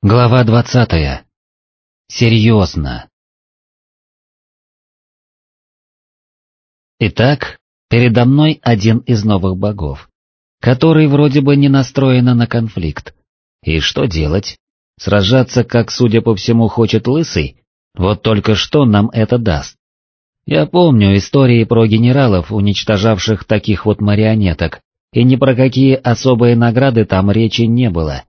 Глава двадцатая. Серьезно. Итак, передо мной один из новых богов, который вроде бы не настроен на конфликт. И что делать? Сражаться, как, судя по всему, хочет Лысый? Вот только что нам это даст? Я помню истории про генералов, уничтожавших таких вот марионеток, и ни про какие особые награды там речи не было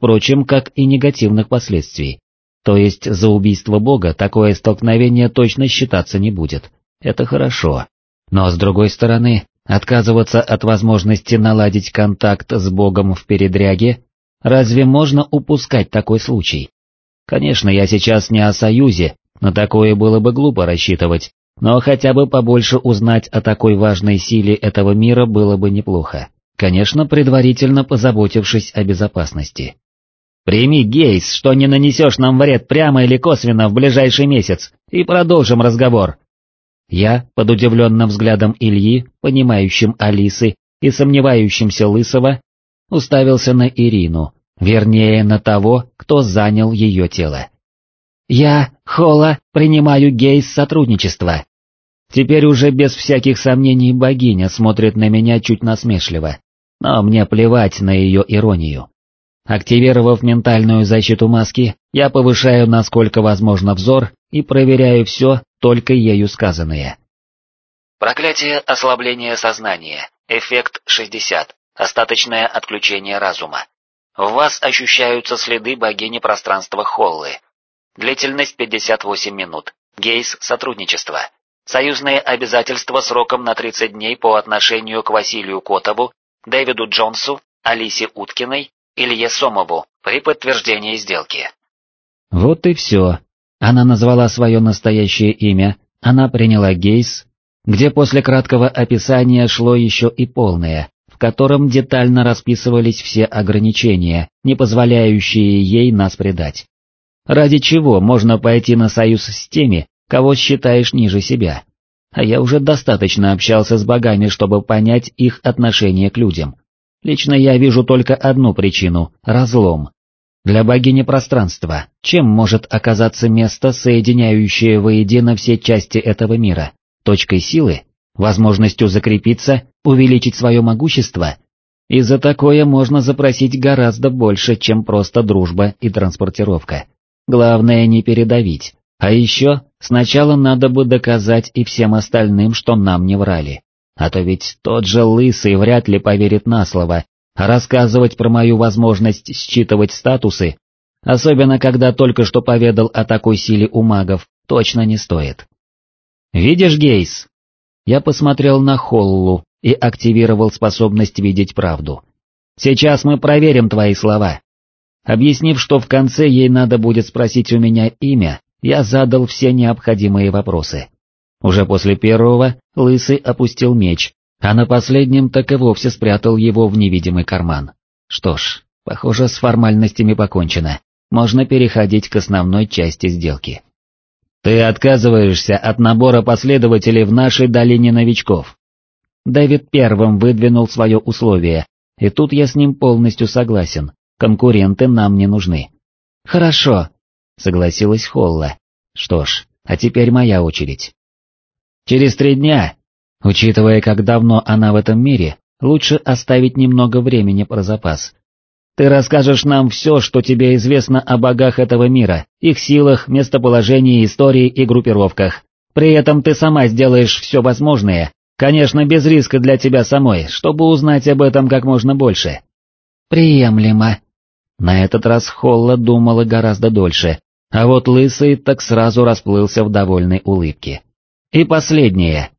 впрочем, как и негативных последствий. То есть за убийство Бога такое столкновение точно считаться не будет. Это хорошо. Но с другой стороны, отказываться от возможности наладить контакт с Богом в передряге, разве можно упускать такой случай? Конечно, я сейчас не о союзе, на такое было бы глупо рассчитывать, но хотя бы побольше узнать о такой важной силе этого мира было бы неплохо. Конечно, предварительно позаботившись о безопасности. Прими, Гейс, что не нанесешь нам вред прямо или косвенно в ближайший месяц, и продолжим разговор. Я, под удивленным взглядом Ильи, понимающим Алисы и сомневающимся Лысого, уставился на Ирину, вернее на того, кто занял ее тело. «Я, Хола, принимаю Гейс сотрудничество». Теперь уже без всяких сомнений богиня смотрит на меня чуть насмешливо, но мне плевать на ее иронию. Активировав ментальную защиту маски, я повышаю насколько возможно взор и проверяю все, только ею сказанное. Проклятие ослабления сознания, эффект 60, остаточное отключение разума. В вас ощущаются следы богини пространства Холлы. Длительность 58 минут, гейс сотрудничества. Союзные обязательства сроком на 30 дней по отношению к Василию Котову, Дэвиду Джонсу, Алисе Уткиной, Илье Сомову при подтверждении сделки. Вот и все. Она назвала свое настоящее имя, она приняла гейс, где после краткого описания шло еще и полное, в котором детально расписывались все ограничения, не позволяющие ей нас предать. Ради чего можно пойти на союз с теми, кого считаешь ниже себя? А я уже достаточно общался с богами, чтобы понять их отношение к людям. Лично я вижу только одну причину – разлом. Для богини пространства, чем может оказаться место, соединяющее воедино все части этого мира? Точкой силы? Возможностью закрепиться, увеличить свое могущество? И за такое можно запросить гораздо больше, чем просто дружба и транспортировка. Главное не передавить. А еще, сначала надо бы доказать и всем остальным, что нам не врали. А то ведь тот же Лысый вряд ли поверит на слово, рассказывать про мою возможность считывать статусы, особенно когда только что поведал о такой силе у магов, точно не стоит. «Видишь, Гейс?» Я посмотрел на Холлу и активировал способность видеть правду. «Сейчас мы проверим твои слова». Объяснив, что в конце ей надо будет спросить у меня имя, я задал все необходимые вопросы. Уже после первого Лысый опустил меч, а на последнем так и вовсе спрятал его в невидимый карман. Что ж, похоже, с формальностями покончено, можно переходить к основной части сделки. «Ты отказываешься от набора последователей в нашей долине новичков». Дэвид первым выдвинул свое условие, и тут я с ним полностью согласен, конкуренты нам не нужны. «Хорошо», — согласилась Холла. «Что ж, а теперь моя очередь». Через три дня, учитывая, как давно она в этом мире, лучше оставить немного времени про запас. Ты расскажешь нам все, что тебе известно о богах этого мира, их силах, местоположении, истории и группировках. При этом ты сама сделаешь все возможное, конечно, без риска для тебя самой, чтобы узнать об этом как можно больше. Приемлемо. На этот раз Холла думала гораздо дольше, а вот Лысый так сразу расплылся в довольной улыбке. И последнее.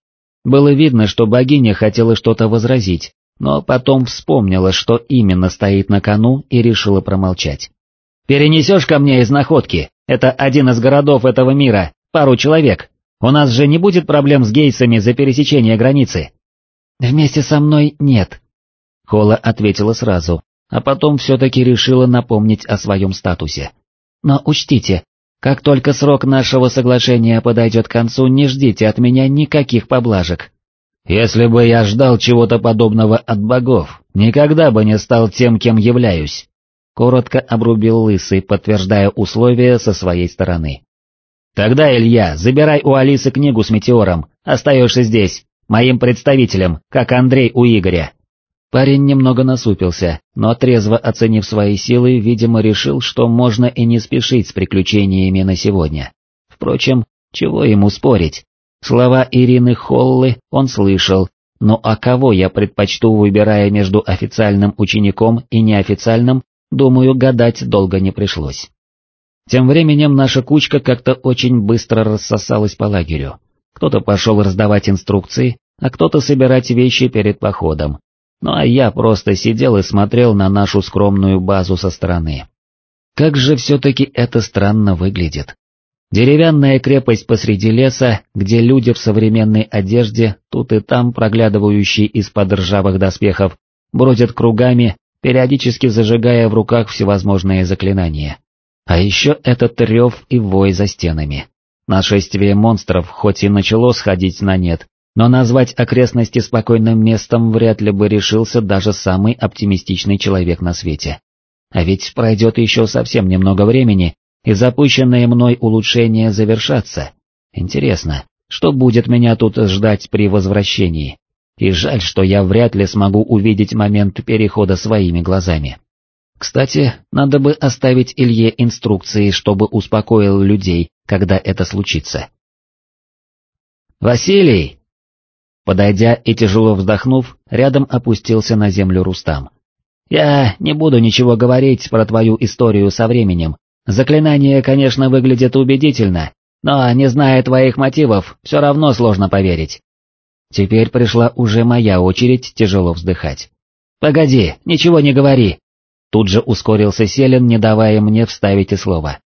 Было видно, что богиня хотела что-то возразить, но потом вспомнила, что именно стоит на кону и решила промолчать. «Перенесешь ко мне из находки? Это один из городов этого мира, пару человек. У нас же не будет проблем с гейсами за пересечение границы?» «Вместе со мной нет», — Хола ответила сразу, а потом все-таки решила напомнить о своем статусе. «Но учтите, как только срок нашего соглашения подойдет к концу, не ждите от меня никаких поблажек. Если бы я ждал чего-то подобного от богов, никогда бы не стал тем, кем являюсь. коротко обрубил Лысый, подтверждая условия со своей стороны. «Тогда, Илья, забирай у Алисы книгу с метеором, остаешься здесь, моим представителем, как Андрей у Игоря». Парень немного насупился, но трезво оценив свои силы, видимо решил, что можно и не спешить с приключениями на сегодня. Впрочем, чего ему спорить? Слова Ирины Холлы он слышал, но а кого я предпочту, выбирая между официальным учеником и неофициальным, думаю, гадать долго не пришлось. Тем временем наша кучка как-то очень быстро рассосалась по лагерю. Кто-то пошел раздавать инструкции, а кто-то собирать вещи перед походом, ну а я просто сидел и смотрел на нашу скромную базу со стороны. Как же все-таки это странно выглядит. Деревянная крепость посреди леса, где люди в современной одежде, тут и там проглядывающие из-под ржавых доспехов, бродят кругами, периодически зажигая в руках всевозможные заклинания. А еще этот рев и вой за стенами. Нашествие монстров хоть и начало сходить на нет, но назвать окрестности спокойным местом вряд ли бы решился даже самый оптимистичный человек на свете. А ведь пройдет еще совсем немного времени, и запущенные мной улучшения завершатся. Интересно, что будет меня тут ждать при возвращении? И жаль, что я вряд ли смогу увидеть момент перехода своими глазами. Кстати, надо бы оставить Илье инструкции, чтобы успокоил людей, когда это случится. «Василий!» Подойдя и тяжело вздохнув, рядом опустился на землю Рустам. «Я не буду ничего говорить про твою историю со временем. Заклинание, конечно, выглядит убедительно, но, не зная твоих мотивов, все равно сложно поверить». Теперь пришла уже моя очередь тяжело вздыхать. «Погоди, ничего не говори!» Тут же ускорился Селин, не давая мне вставить и слова.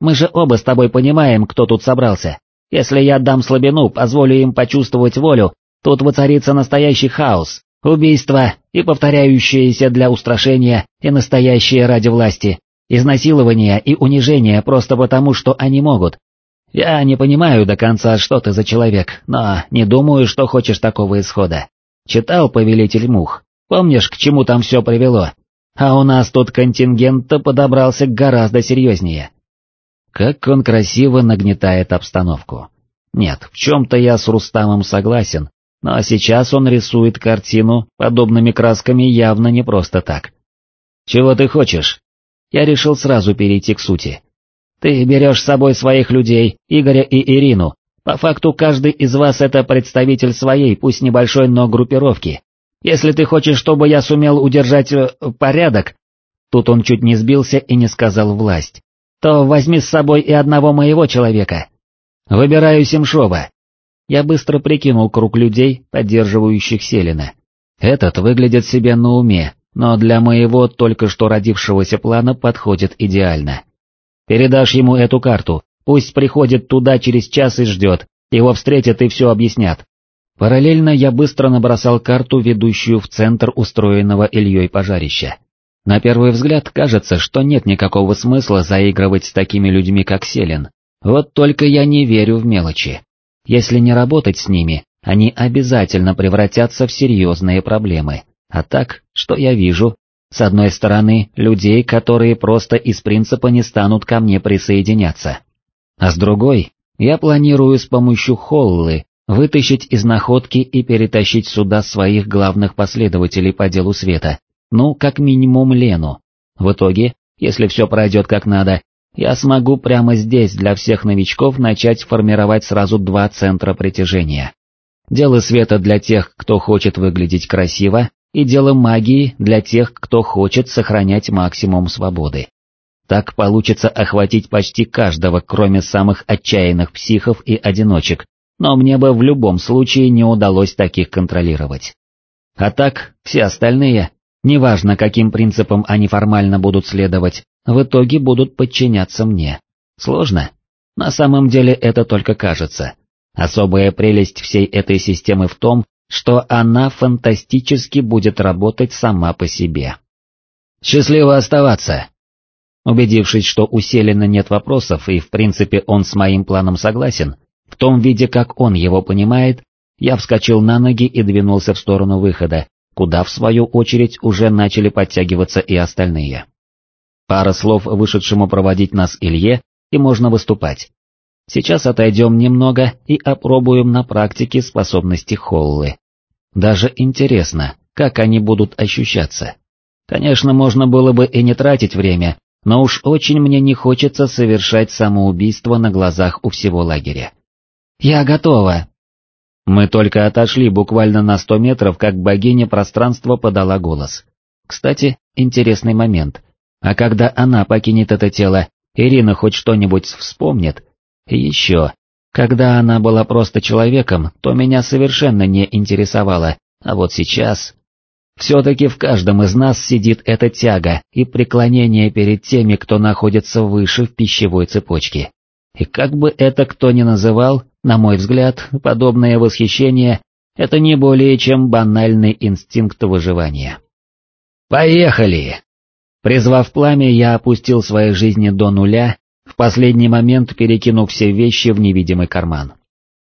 «Мы же оба с тобой понимаем, кто тут собрался. Если я дам слабину, позволю им почувствовать волю, Тут воцарится настоящий хаос, убийства и повторяющиеся для устрашения и настоящие ради власти, изнасилования и унижения просто потому, что они могут. Я не понимаю до конца, что ты за человек, но не думаю, что хочешь такого исхода. Читал «Повелитель мух», помнишь, к чему там все привело? А у нас тут контингент-то подобрался гораздо серьезнее. Как он красиво нагнетает обстановку. Нет, в чем-то я с Рустамом согласен, но сейчас он рисует картину подобными красками явно не просто так. «Чего ты хочешь?» Я решил сразу перейти к сути. «Ты берешь с собой своих людей, Игоря и Ирину. По факту каждый из вас это представитель своей, пусть небольшой, но группировки. Если ты хочешь, чтобы я сумел удержать э, порядок...» Тут он чуть не сбился и не сказал власть. «То возьми с собой и одного моего человека. Выбираю Семшова, я быстро прикинул круг людей, поддерживающих Селина. Этот выглядит себе на уме, но для моего только что родившегося плана подходит идеально. Передашь ему эту карту, пусть приходит туда через час и ждет, его встретят и все объяснят. Параллельно я быстро набросал карту, ведущую в центр устроенного Ильей пожарища. На первый взгляд кажется, что нет никакого смысла заигрывать с такими людьми, как Селин. Вот только я не верю в мелочи. Если не работать с ними, они обязательно превратятся в серьезные проблемы. А так, что я вижу? С одной стороны, людей, которые просто из принципа не станут ко мне присоединяться. А с другой, я планирую с помощью Холлы вытащить из находки и перетащить сюда своих главных последователей по делу света, ну, как минимум Лену. В итоге, если все пройдет как надо, я смогу прямо здесь для всех новичков начать формировать сразу два центра притяжения. Дело света для тех, кто хочет выглядеть красиво, и дело магии для тех, кто хочет сохранять максимум свободы. Так получится охватить почти каждого, кроме самых отчаянных психов и одиночек, но мне бы в любом случае не удалось таких контролировать. А так, все остальные, неважно каким принципам они формально будут следовать, в итоге будут подчиняться мне. Сложно? На самом деле это только кажется. Особая прелесть всей этой системы в том, что она фантастически будет работать сама по себе. «Счастливо оставаться!» Убедившись, что у нет вопросов и в принципе он с моим планом согласен, в том виде, как он его понимает, я вскочил на ноги и двинулся в сторону выхода, куда в свою очередь уже начали подтягиваться и остальные. Пара слов вышедшему проводить нас Илье, и можно выступать. Сейчас отойдем немного и опробуем на практике способности Холлы. Даже интересно, как они будут ощущаться. Конечно, можно было бы и не тратить время, но уж очень мне не хочется совершать самоубийство на глазах у всего лагеря. «Я готова!» Мы только отошли буквально на сто метров, как богиня пространства подала голос. Кстати, интересный момент. А когда она покинет это тело, Ирина хоть что-нибудь вспомнит? И еще, когда она была просто человеком, то меня совершенно не интересовало, а вот сейчас... Все-таки в каждом из нас сидит эта тяга и преклонение перед теми, кто находится выше в пищевой цепочке. И как бы это кто ни называл, на мой взгляд, подобное восхищение — это не более чем банальный инстинкт выживания. «Поехали!» Призвав пламя, я опустил свои жизни до нуля в последний момент перекинув все вещи в невидимый карман.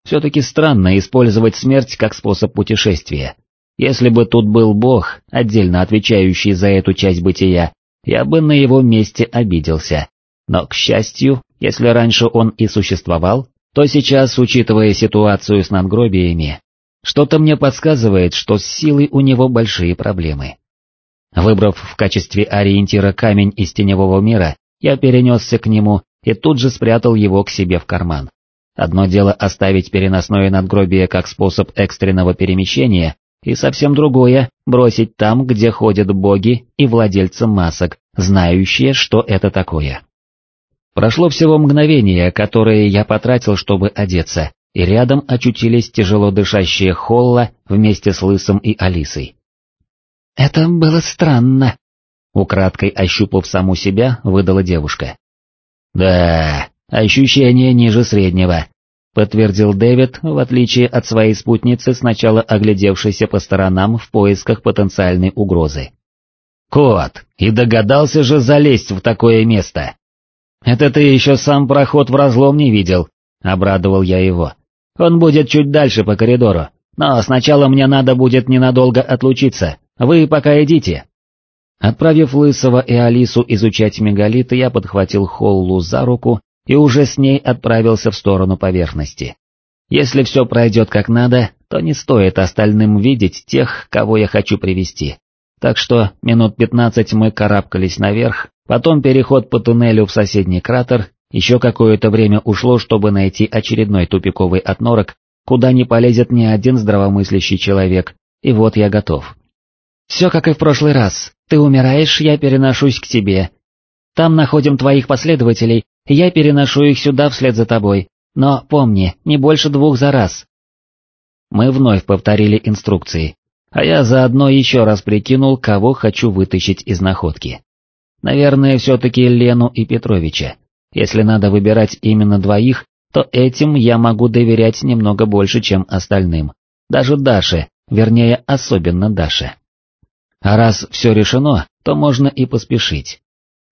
Все-таки странно использовать смерть как способ путешествия. Если бы тут был бог, отдельно отвечающий за эту часть бытия, я бы на его месте обиделся. Но, к счастью, если раньше он и существовал, то сейчас, учитывая ситуацию с надгробиями, что-то мне подсказывает, что с силой у него большие проблемы. Выбрав в качестве ориентира камень из теневого мира, я перенесся к нему и тут же спрятал его к себе в карман. Одно дело оставить переносное надгробие как способ экстренного перемещения, и совсем другое — бросить там, где ходят боги и владельцы масок, знающие, что это такое. Прошло всего мгновение, которое я потратил, чтобы одеться, и рядом очутились тяжело дышащие Холла вместе с Лысом и Алисой. «Это было странно», — украдкой ощупав саму себя, выдала девушка. «Да, ощущение ниже среднего», — подтвердил Дэвид, в отличие от своей спутницы, сначала оглядевшейся по сторонам в поисках потенциальной угрозы. «Кот, и догадался же залезть в такое место!» «Это ты еще сам проход в разлом не видел», — обрадовал я его. «Он будет чуть дальше по коридору, но сначала мне надо будет ненадолго отлучиться, вы пока идите». Отправив Лысого и Алису изучать мегалиты, я подхватил Холлу за руку и уже с ней отправился в сторону поверхности. Если все пройдет как надо, то не стоит остальным видеть тех, кого я хочу привести. Так что минут пятнадцать мы карабкались наверх, потом переход по туннелю в соседний кратер, еще какое-то время ушло, чтобы найти очередной тупиковый отнорок, куда не полезет ни один здравомыслящий человек, и вот я готов. Все как и в прошлый раз, ты умираешь, я переношусь к тебе. Там находим твоих последователей, я переношу их сюда вслед за тобой, но помни, не больше двух за раз. Мы вновь повторили инструкции, а я заодно еще раз прикинул, кого хочу вытащить из находки. Наверное, все-таки Лену и Петровича. Если надо выбирать именно двоих, то этим я могу доверять немного больше, чем остальным. Даже Даше, вернее, особенно Даше. А раз все решено, то можно и поспешить.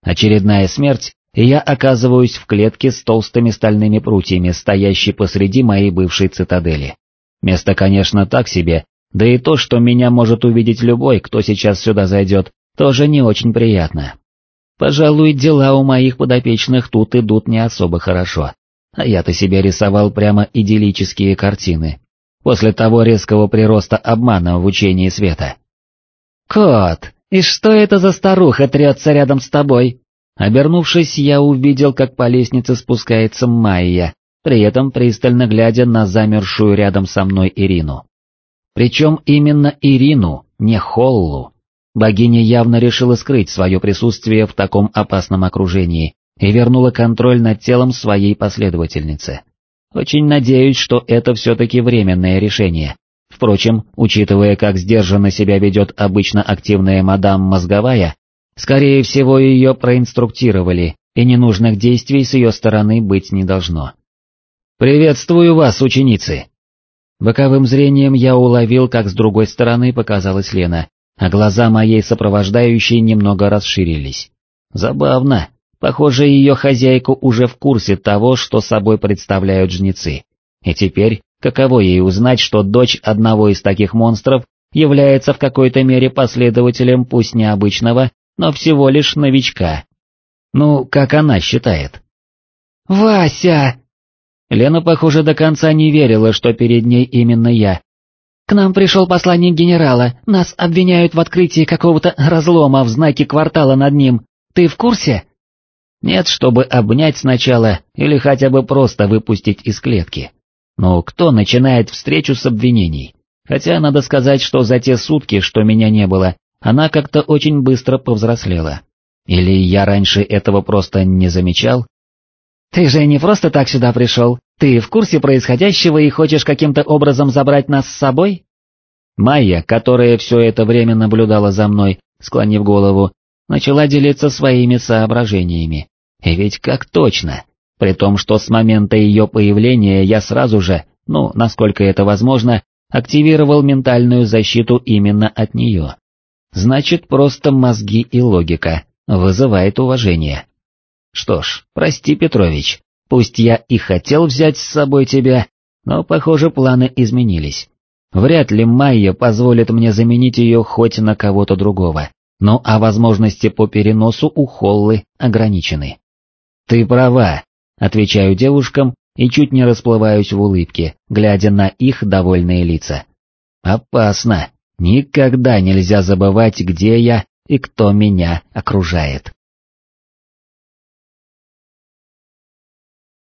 Очередная смерть, и я оказываюсь в клетке с толстыми стальными прутьями, стоящей посреди моей бывшей цитадели. Место, конечно, так себе, да и то, что меня может увидеть любой, кто сейчас сюда зайдет, тоже не очень приятно. Пожалуй, дела у моих подопечных тут идут не особо хорошо. А я-то себе рисовал прямо идиллические картины. После того резкого прироста обмана в учении света. «Кот, и что это за старуха трется рядом с тобой?» Обернувшись, я увидел, как по лестнице спускается Майя, при этом пристально глядя на замершую рядом со мной Ирину. Причем именно Ирину, не Холлу. Богиня явно решила скрыть свое присутствие в таком опасном окружении и вернула контроль над телом своей последовательницы. Очень надеюсь, что это все-таки временное решение, Впрочем, учитывая, как сдержанно себя ведет обычно активная мадам Мозговая, скорее всего ее проинструктировали, и ненужных действий с ее стороны быть не должно. «Приветствую вас, ученицы!» Боковым зрением я уловил, как с другой стороны показалась Лена, а глаза моей сопровождающей немного расширились. Забавно, похоже, ее хозяйку уже в курсе того, что собой представляют жнецы. И теперь, Каково ей узнать, что дочь одного из таких монстров является в какой-то мере последователем пусть необычного, но всего лишь новичка. Ну, как она считает. «Вася!» Лена, похоже, до конца не верила, что перед ней именно я. «К нам пришел посланник генерала, нас обвиняют в открытии какого-то разлома в знаке квартала над ним. Ты в курсе?» Нет, чтобы обнять сначала или хотя бы просто выпустить из клетки. Но кто начинает встречу с обвинений? Хотя надо сказать, что за те сутки, что меня не было, она как-то очень быстро повзрослела. Или я раньше этого просто не замечал? «Ты же не просто так сюда пришел, ты в курсе происходящего и хочешь каким-то образом забрать нас с собой?» Майя, которая все это время наблюдала за мной, склонив голову, начала делиться своими соображениями. И ведь как точно, при том, что с момента ее появления я сразу же, ну, насколько это возможно, активировал ментальную защиту именно от нее. Значит, просто мозги и логика, вызывает уважение. Что ж, прости, Петрович, пусть я и хотел взять с собой тебя, но, похоже, планы изменились. Вряд ли Майя позволит мне заменить ее хоть на кого-то другого, ну а возможности по переносу у Холлы ограничены. Ты права, отвечаю девушкам и чуть не расплываюсь в улыбке, глядя на их довольные лица. Опасно, никогда нельзя забывать, где я и кто меня окружает.